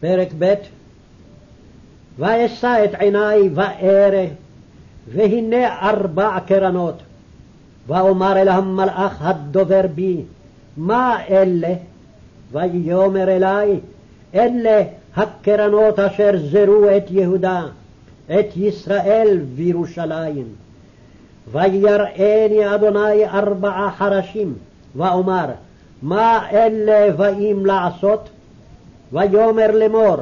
פרק ב' ואשא את עיני וארא, והנה ארבע קרנות. ואומר אל המלאך הדובר בי, מה אלה? ויאמר אלי, אלה הקרנות אשר זרו את יהודה, את ישראל וירושלים. ויראני אדוני ארבעה חרשים, ואומר, מה אלה באים לעשות? ויאמר לאמור,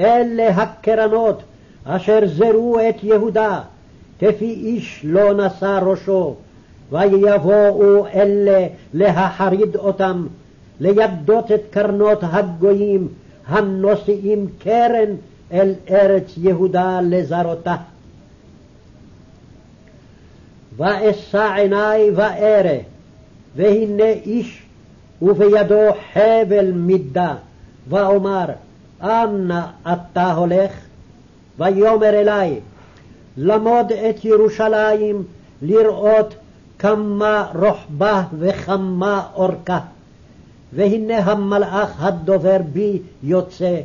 אלה הקרנות אשר זרו את יהודה, כפי איש לא נשא ראשו, ויבואו אלה להחריד אותם, לידות את קרנות הגויים הנושאים קרן אל ארץ יהודה לזרותה. ואשא עיני וארא, והנה איש ובידו חבל מידה, ואומר, אנה אתה הולך? ויאמר אלי, למוד את ירושלים, לראות כמה רוחבה וכמה אורכה. והנה המלאך הדובר בי יוצא,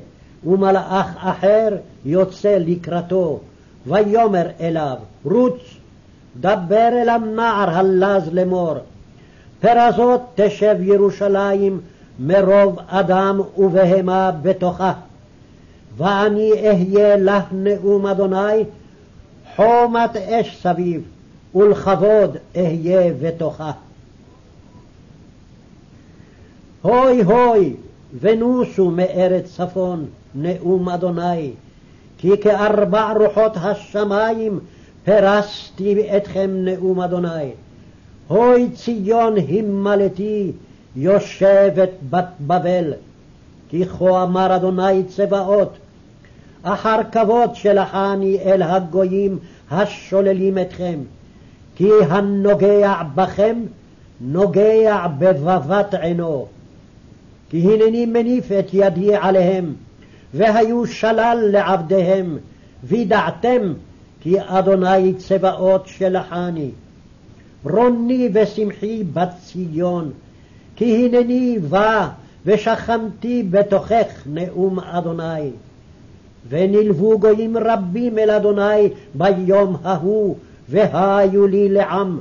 ומלאך אחר יוצא לקראתו, ויאמר אליו, רוץ, דבר אל הנער הלז לאמור, פרזות תשב ירושלים מרוב אדם ובהמה בתוכה. ואני אהיה לך נאום אדוני, חומת אש סביב, ולכבוד אהיה בתוכה. הוי הוי, ונוסו מארץ צפון, נאום אדוני, כי כארבע רוחות השמיים פרסתי אתכם נאום אדוני. הוי ציון הימלתי, יושבת בת בבל, כי כה אמר אדוני צבאות, אחר כבוד שלחני אל הגויים השוללים אתכם, כי הנוגע בכם נוגע בבבת עינו. כי הנני מניף את ידי עליהם, והיו שלל לעבדיהם, וידעתם כי אדוני צבאות שלחני. רוני ושמחי בת ציון, כי הנני בא ושכנתי בתוכך נאום אדוני. ונלוו גויים רבים אל אדוני ביום ההוא, והיו לי לעם,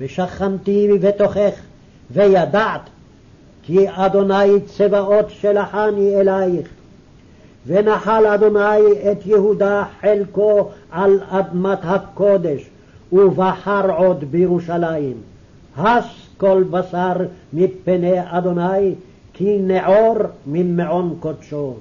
ושכנתי בתוכך, וידעת כי אדוני צבאות שלחני אלייך. ונחל אדוני את יהודה חלקו על אדמת הקודש, ובחר עוד בירושלים. הס כל בשר מפני אדוני, כי נעור ממעון קודשו.